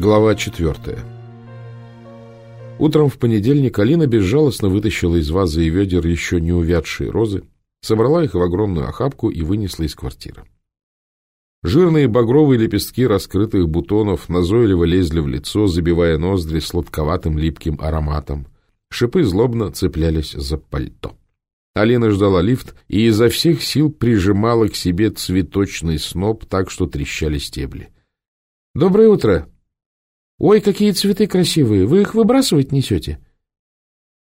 Глава четвертая. Утром в понедельник Алина безжалостно вытащила из вазы и ведер еще не увядшие розы, собрала их в огромную охапку и вынесла из квартиры. Жирные багровые лепестки раскрытых бутонов назойливо лезли в лицо, забивая ноздри сладковатым липким ароматом. Шипы злобно цеплялись за пальто. Алина ждала лифт и изо всех сил прижимала к себе цветочный сноп так, что трещали стебли. — Доброе утро! «Ой, какие цветы красивые! Вы их выбрасывать несете?»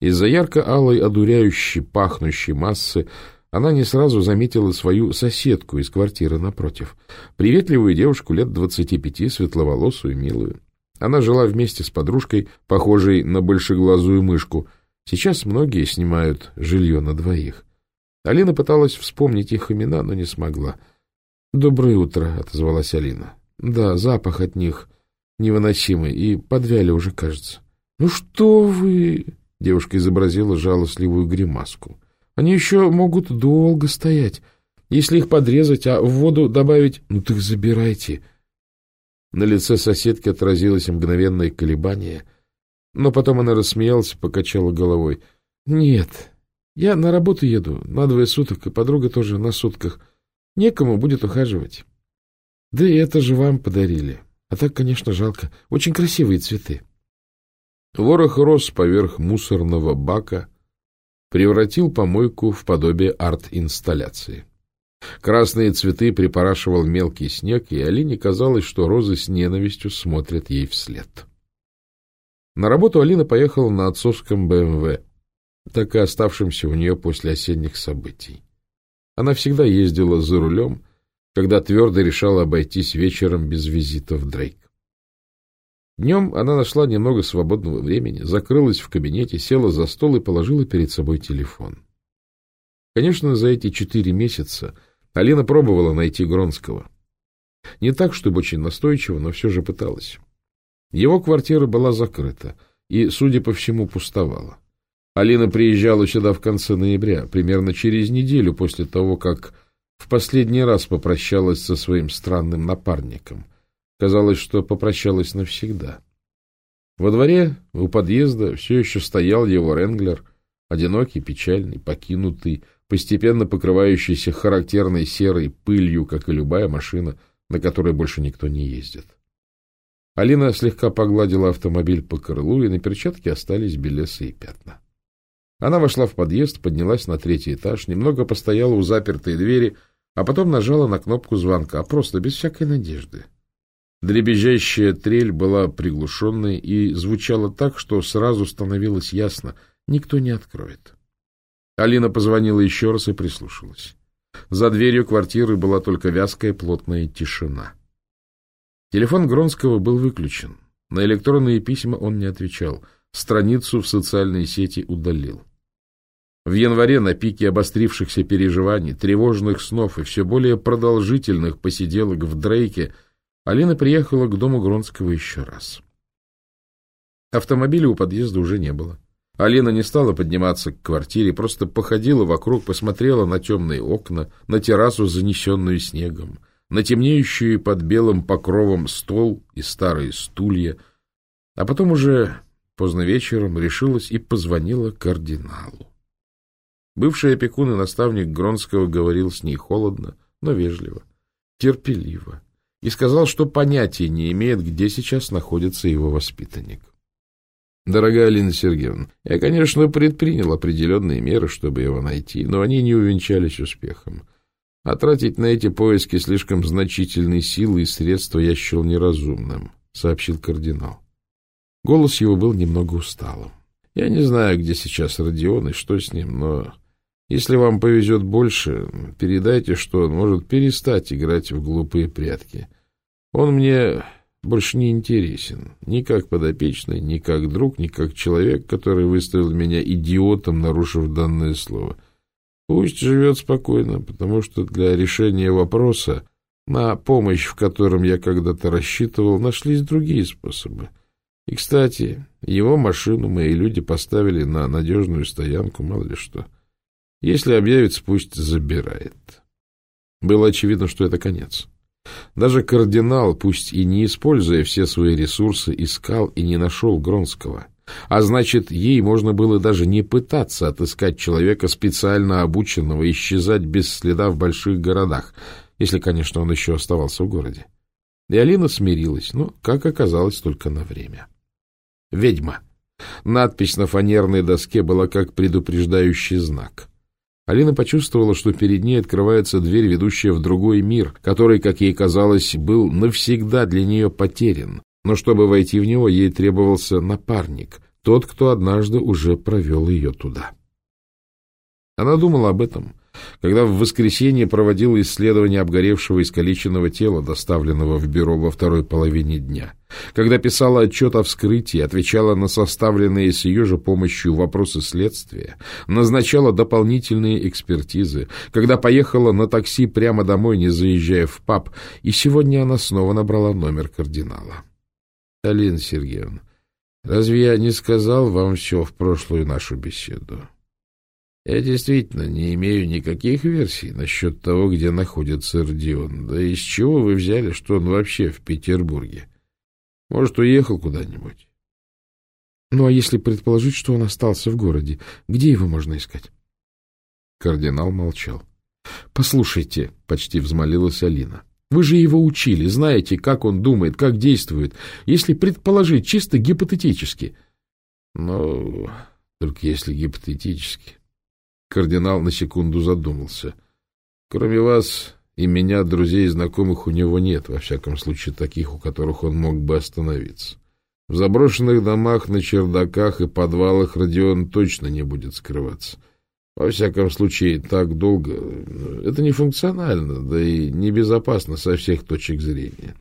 Из-за ярко-алой, одуряющей, пахнущей массы она не сразу заметила свою соседку из квартиры напротив. Приветливую девушку лет двадцати пяти, светловолосую, милую. Она жила вместе с подружкой, похожей на большеглазую мышку. Сейчас многие снимают жилье на двоих. Алина пыталась вспомнить их имена, но не смогла. «Доброе утро», — отозвалась Алина. «Да, запах от них невыносимый, и подвяли уже, кажется. — Ну что вы! — девушка изобразила жалостливую гримаску. — Они еще могут долго стоять. Если их подрезать, а в воду добавить... Ну так забирайте. На лице соседки отразилось мгновенное колебание, но потом она рассмеялась и покачала головой. — Нет, я на работу еду на двое суток, и подруга тоже на сутках. Некому будет ухаживать. Да и это же вам подарили. — а так, конечно, жалко. Очень красивые цветы. Ворох рос поверх мусорного бака, превратил помойку в подобие арт-инсталляции. Красные цветы припорашивал мелкий снег, и Алине казалось, что розы с ненавистью смотрят ей вслед. На работу Алина поехала на отцовском БМВ, так и оставшемся у нее после осенних событий. Она всегда ездила за рулем, когда твердо решала обойтись вечером без визита в Дрейк. Днем она нашла немного свободного времени, закрылась в кабинете, села за стол и положила перед собой телефон. Конечно, за эти четыре месяца Алина пробовала найти Гронского. Не так, чтобы очень настойчиво, но все же пыталась. Его квартира была закрыта и, судя по всему, пустовала. Алина приезжала сюда в конце ноября, примерно через неделю после того, как в последний раз попрощалась со своим странным напарником. Казалось, что попрощалась навсегда. Во дворе у подъезда все еще стоял его Ренглер, одинокий, печальный, покинутый, постепенно покрывающийся характерной серой пылью, как и любая машина, на которой больше никто не ездит. Алина слегка погладила автомобиль по крылу, и на перчатке остались белесые пятна. Она вошла в подъезд, поднялась на третий этаж, немного постояла у запертой двери — а потом нажала на кнопку звонка, просто без всякой надежды. Дребезжащая трель была приглушенной и звучала так, что сразу становилось ясно — никто не откроет. Алина позвонила еще раз и прислушалась. За дверью квартиры была только вязкая плотная тишина. Телефон Гронского был выключен. На электронные письма он не отвечал. Страницу в социальные сети удалил. В январе на пике обострившихся переживаний, тревожных снов и все более продолжительных посиделок в Дрейке Алина приехала к дому Гронского еще раз. Автомобиля у подъезда уже не было. Алина не стала подниматься к квартире, просто походила вокруг, посмотрела на темные окна, на террасу, занесенную снегом, на темнеющую под белым покровом стол и старые стулья, а потом уже поздно вечером решилась и позвонила кардиналу. Бывший опекун и наставник Гронского говорил с ней холодно, но вежливо, терпеливо, и сказал, что понятия не имеет, где сейчас находится его воспитанник. Дорогая Алина Сергеевна, я, конечно, предпринял определенные меры, чтобы его найти, но они не увенчались успехом. А тратить на эти поиски слишком значительные силы и средства я счел неразумным, — сообщил кардинал. Голос его был немного усталым. Я не знаю, где сейчас Родион и что с ним, но если вам повезет больше, передайте, что он может перестать играть в глупые прятки. Он мне больше не интересен. Ни как подопечный, ни как друг, ни как человек, который выставил меня идиотом, нарушив данное слово. Пусть живет спокойно, потому что для решения вопроса, на помощь в котором я когда-то рассчитывал, нашлись другие способы. И, кстати, его машину мои люди поставили на надежную стоянку, мало ли что. — если объявится, пусть забирает. Было очевидно, что это конец. Даже кардинал, пусть и не используя все свои ресурсы, искал и не нашел Гронского. А значит, ей можно было даже не пытаться отыскать человека, специально обученного исчезать без следа в больших городах, если, конечно, он еще оставался в городе. И Алина смирилась, но, как оказалось, только на время. «Ведьма». Надпись на фанерной доске была как предупреждающий знак. Алина почувствовала, что перед ней открывается дверь, ведущая в другой мир, который, как ей казалось, был навсегда для нее потерян. Но чтобы войти в него, ей требовался напарник, тот, кто однажды уже провел ее туда. Она думала об этом, когда в воскресенье проводила исследование обгоревшего искалеченного тела, доставленного в бюро во второй половине дня, когда писала отчет о вскрытии, отвечала на составленные с ее же помощью вопросы следствия, назначала дополнительные экспертизы, когда поехала на такси прямо домой, не заезжая в паб, и сегодня она снова набрала номер кардинала. — Алина Сергеевна, разве я не сказал вам все в прошлую нашу беседу? Я действительно не имею никаких версий насчет того, где находится Родион. Да из чего вы взяли, что он вообще в Петербурге? Может, уехал куда-нибудь? Ну, а если предположить, что он остался в городе, где его можно искать? Кардинал молчал. — Послушайте, — почти взмолилась Алина, — вы же его учили, знаете, как он думает, как действует. Если предположить чисто гипотетически... — Ну, только если гипотетически. Кардинал на секунду задумался. Кроме вас и меня, друзей и знакомых у него нет, во всяком случае таких, у которых он мог бы остановиться. В заброшенных домах, на чердаках и подвалах Родион точно не будет скрываться. Во всяком случае, так долго. Это не функционально, да и небезопасно со всех точек зрения.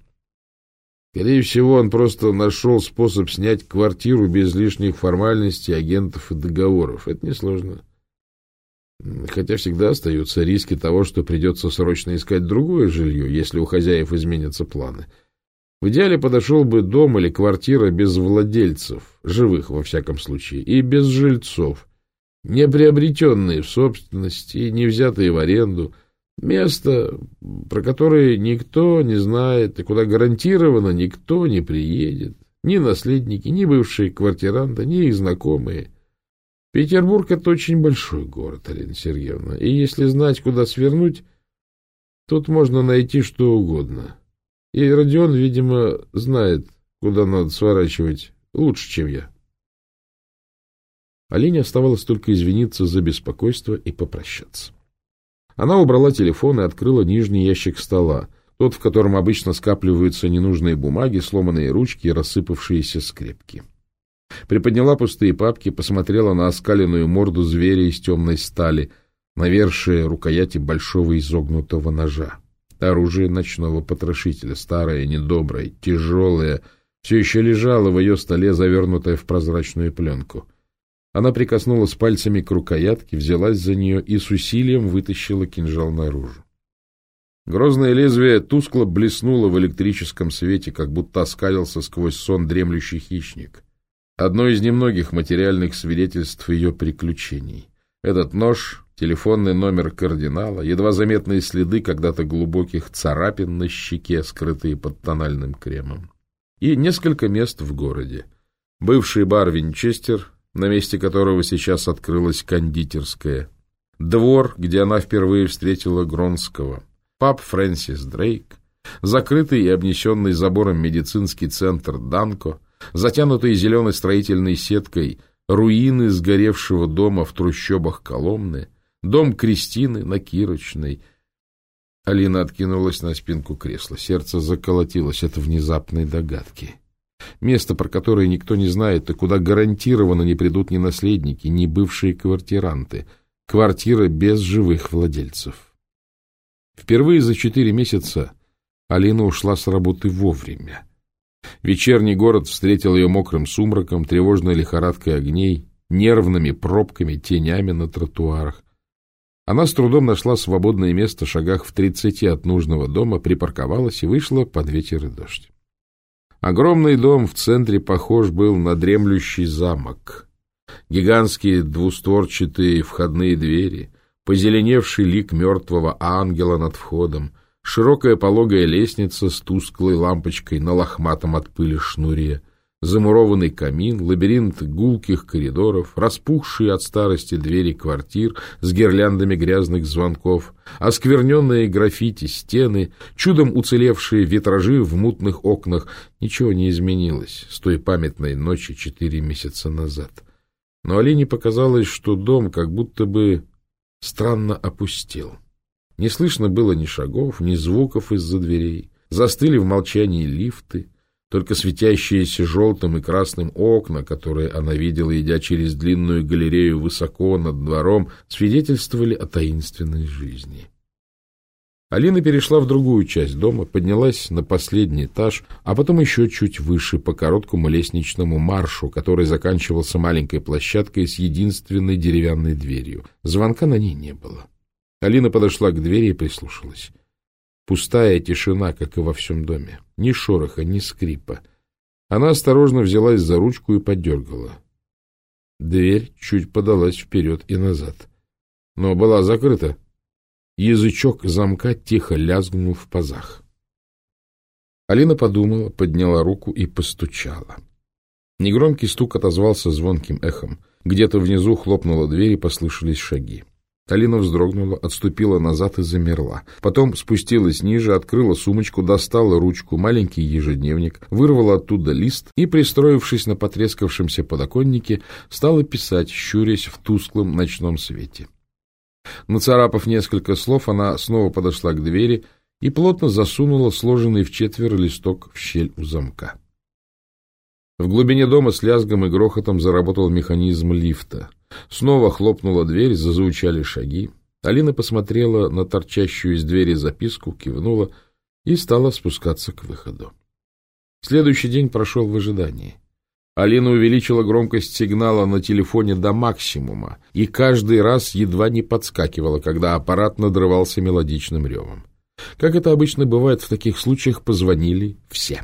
Скорее всего, он просто нашел способ снять квартиру без лишних формальностей, агентов и договоров. Это несложно. Хотя всегда остаются риски того, что придется срочно искать другое жилье, если у хозяев изменятся планы. В идеале подошел бы дом или квартира без владельцев, живых во всяком случае, и без жильцов, не приобретенные в собственность и не взятые в аренду, место, про которое никто не знает и куда гарантированно никто не приедет, ни наследники, ни бывшие квартиранты, ни их знакомые – Петербург — это очень большой город, Алина Сергеевна, и если знать, куда свернуть, тут можно найти что угодно. И Родион, видимо, знает, куда надо сворачивать лучше, чем я. Алине оставалось только извиниться за беспокойство и попрощаться. Она убрала телефон и открыла нижний ящик стола, тот, в котором обычно скапливаются ненужные бумаги, сломанные ручки и рассыпавшиеся скрепки. Приподняла пустые папки, посмотрела на оскаленную морду зверя из темной стали, навершие рукояти большого изогнутого ножа. Оружие ночного потрошителя, старое, недоброе, тяжелое, все еще лежало в ее столе, завернутое в прозрачную пленку. Она прикоснулась пальцами к рукоятке, взялась за нее и с усилием вытащила кинжал наружу. Грозное лезвие тускло блеснуло в электрическом свете, как будто оскалился сквозь сон дремлющий хищник. Одно из немногих материальных свидетельств ее приключений. Этот нож, телефонный номер кардинала, едва заметные следы когда-то глубоких царапин на щеке, скрытые под тональным кремом. И несколько мест в городе. Бывший бар «Винчестер», на месте которого сейчас открылась кондитерская. Двор, где она впервые встретила Гронского. Паб Фрэнсис Дрейк. Закрытый и обнесенный забором медицинский центр «Данко», затянутые зеленой строительной сеткой руины сгоревшего дома в трущобах Коломны, дом Кристины на Кирочной. Алина откинулась на спинку кресла. Сердце заколотилось от внезапной догадки. Место, про которое никто не знает, и куда гарантированно не придут ни наследники, ни бывшие квартиранты. Квартира без живых владельцев. Впервые за четыре месяца Алина ушла с работы вовремя. Вечерний город встретил ее мокрым сумраком, тревожной лихорадкой огней, нервными пробками, тенями на тротуарах. Она с трудом нашла свободное место в шагах в тридцати от нужного дома, припарковалась и вышла под ветер и дождь. Огромный дом в центре похож был на дремлющий замок. Гигантские двустворчатые входные двери, позеленевший лик мертвого ангела над входом, широкая пологая лестница с тусклой лампочкой на лохматом от пыли шнуре, замурованный камин, лабиринт гулких коридоров, распухшие от старости двери квартир с гирляндами грязных звонков, оскверненные граффити стены, чудом уцелевшие витражи в мутных окнах. Ничего не изменилось с той памятной ночи четыре месяца назад. Но Алине показалось, что дом как будто бы странно опустел. Не слышно было ни шагов, ни звуков из-за дверей. Застыли в молчании лифты — только светящиеся желтым и красным окна, которые она видела, идя через длинную галерею высоко над двором, свидетельствовали о таинственной жизни. Алина перешла в другую часть дома, поднялась на последний этаж, а потом еще чуть выше по короткому лестничному маршу, который заканчивался маленькой площадкой с единственной деревянной дверью. Звонка на ней не было. Алина подошла к двери и прислушалась. Пустая тишина, как и во всем доме. Ни шороха, ни скрипа. Она осторожно взялась за ручку и подергала. Дверь чуть подалась вперед и назад. Но была закрыта. Язычок замка тихо лязгнул в пазах. Алина подумала, подняла руку и постучала. Негромкий стук отозвался звонким эхом. Где-то внизу хлопнула дверь и послышались шаги. Алина вздрогнула, отступила назад и замерла. Потом спустилась ниже, открыла сумочку, достала ручку, маленький ежедневник, вырвала оттуда лист и, пристроившись на потрескавшемся подоконнике, стала писать, щурясь в тусклом ночном свете. Нацарапав несколько слов, она снова подошла к двери и плотно засунула сложенный в четверо листок в щель у замка. В глубине дома с лязгом и грохотом заработал механизм лифта — Снова хлопнула дверь, зазвучали шаги. Алина посмотрела на торчащую из двери записку, кивнула и стала спускаться к выходу. Следующий день прошел в ожидании. Алина увеличила громкость сигнала на телефоне до максимума и каждый раз едва не подскакивала, когда аппарат надрывался мелодичным ревом. Как это обычно бывает в таких случаях, позвонили все.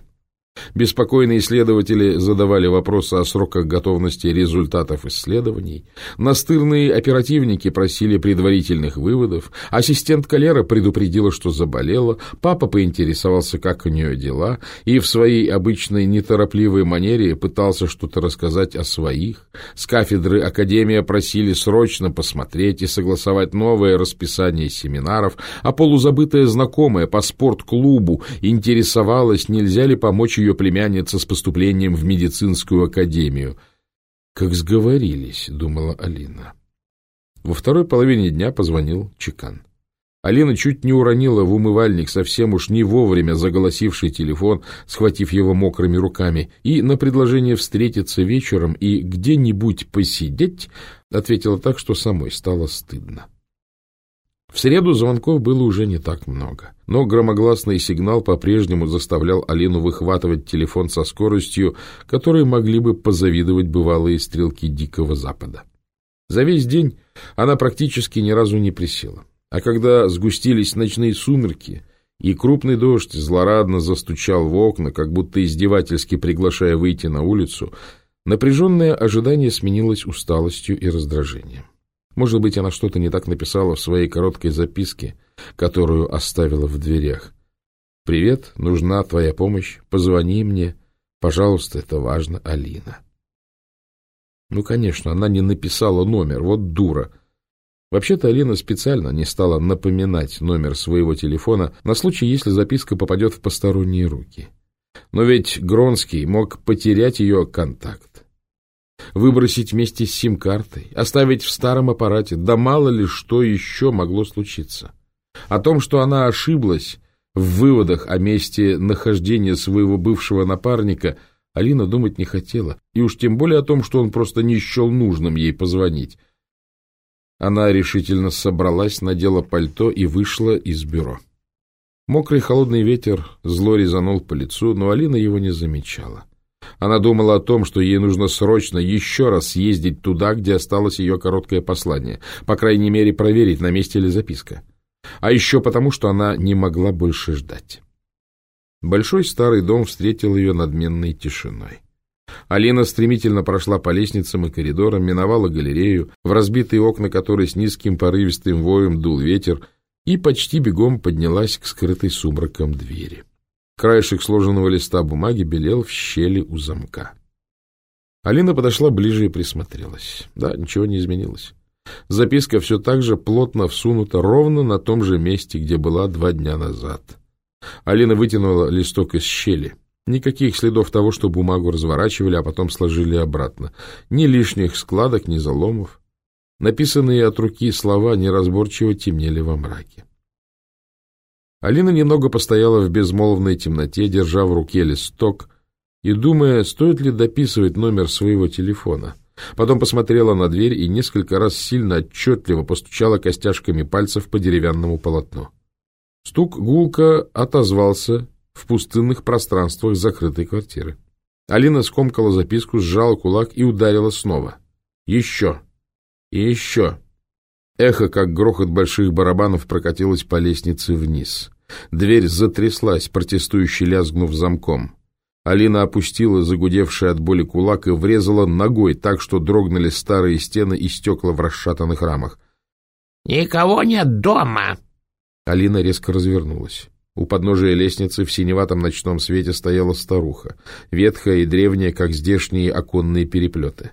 Беспокойные исследователи задавали вопросы о сроках готовности результатов исследований, настырные оперативники просили предварительных выводов, ассистент Калера предупредила, что заболела, папа поинтересовался, как у нее дела, и в своей обычной неторопливой манере пытался что-то рассказать о своих. С кафедры Академия просили срочно посмотреть и согласовать новое расписание семинаров, а полузабытая знакомая по спортклубу интересовалась, нельзя ли помочь ее племянница с поступлением в медицинскую академию. «Как сговорились», — думала Алина. Во второй половине дня позвонил Чекан. Алина чуть не уронила в умывальник совсем уж не вовремя заголосивший телефон, схватив его мокрыми руками, и на предложение встретиться вечером и где-нибудь посидеть ответила так, что самой стало стыдно. В среду звонков было уже не так много, но громогласный сигнал по-прежнему заставлял Алину выхватывать телефон со скоростью, которой могли бы позавидовать бывалые стрелки Дикого Запада. За весь день она практически ни разу не присела, а когда сгустились ночные сумерки и крупный дождь злорадно застучал в окна, как будто издевательски приглашая выйти на улицу, напряженное ожидание сменилось усталостью и раздражением. Может быть, она что-то не так написала в своей короткой записке, которую оставила в дверях. «Привет, нужна твоя помощь. Позвони мне. Пожалуйста, это важно, Алина». Ну, конечно, она не написала номер, вот дура. Вообще-то Алина специально не стала напоминать номер своего телефона на случай, если записка попадет в посторонние руки. Но ведь Гронский мог потерять ее контакт выбросить вместе с сим-картой, оставить в старом аппарате, да мало ли что еще могло случиться. О том, что она ошиблась в выводах о месте нахождения своего бывшего напарника, Алина думать не хотела, и уж тем более о том, что он просто не счел нужным ей позвонить. Она решительно собралась, надела пальто и вышла из бюро. Мокрый холодный ветер зло резанул по лицу, но Алина его не замечала. Она думала о том, что ей нужно срочно еще раз съездить туда, где осталось ее короткое послание, по крайней мере проверить, на месте ли записка. А еще потому, что она не могла больше ждать. Большой старый дом встретил ее надменной тишиной. Алина стремительно прошла по лестницам и коридорам, миновала галерею, в разбитые окна которой с низким порывистым воем дул ветер, и почти бегом поднялась к скрытой сумраком двери. Краешек сложенного листа бумаги белел в щели у замка. Алина подошла ближе и присмотрелась. Да, ничего не изменилось. Записка все так же плотно всунута ровно на том же месте, где была два дня назад. Алина вытянула листок из щели. Никаких следов того, что бумагу разворачивали, а потом сложили обратно. Ни лишних складок, ни заломов. Написанные от руки слова неразборчиво темнели во мраке. Алина немного постояла в безмолвной темноте, держа в руке листок и думая, стоит ли дописывать номер своего телефона. Потом посмотрела на дверь и несколько раз сильно отчетливо постучала костяшками пальцев по деревянному полотну. Стук гулко отозвался в пустынных пространствах закрытой квартиры. Алина скомкала записку, сжала кулак и ударила снова. Еще. И еще. Эхо, как грохот больших барабанов, прокатилось по лестнице вниз. Дверь затряслась, протестующе лязгнув замком. Алина опустила загудевший от боли кулак и врезала ногой так, что дрогнули старые стены и стекла в расшатанных рамах. «Никого нет дома!» Алина резко развернулась. У подножия лестницы в синеватом ночном свете стояла старуха, ветхая и древняя, как здешние оконные переплеты.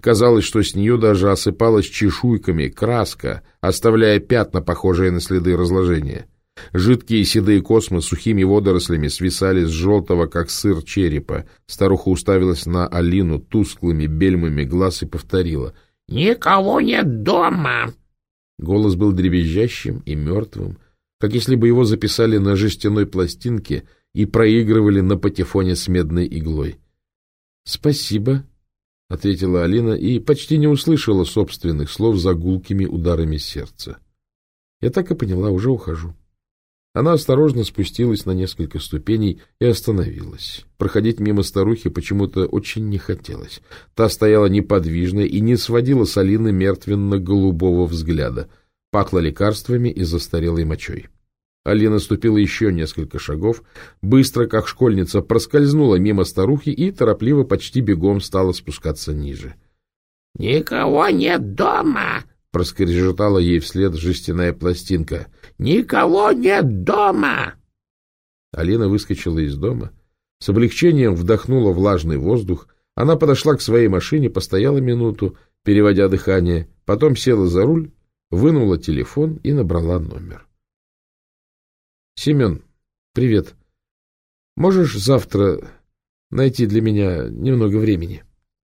Казалось, что с нее даже осыпалась чешуйками краска, оставляя пятна, похожие на следы разложения. Жидкие седые космы сухими водорослями свисали с желтого, как сыр черепа. Старуха уставилась на Алину тусклыми бельмами глаз и повторила. «Никого нет дома!» Голос был дребезжащим и мертвым, как если бы его записали на жестяной пластинке и проигрывали на патефоне с медной иглой. — Спасибо, — ответила Алина и почти не услышала собственных слов за гулкими ударами сердца. Я так и поняла, уже ухожу. Она осторожно спустилась на несколько ступеней и остановилась. Проходить мимо старухи почему-то очень не хотелось. Та стояла неподвижно и не сводила с Алины мертвенно-голубого взгляда — Пахло лекарствами и застарелой мочой. Алина ступила еще несколько шагов, быстро, как школьница, проскользнула мимо старухи и торопливо, почти бегом стала спускаться ниже. — Никого нет дома! — проскрежетала ей вслед жестяная пластинка. — Никого нет дома! Алина выскочила из дома, с облегчением вдохнула влажный воздух, она подошла к своей машине, постояла минуту, переводя дыхание, потом села за руль вынула телефон и набрала номер. — Семен, привет. Можешь завтра найти для меня немного времени? —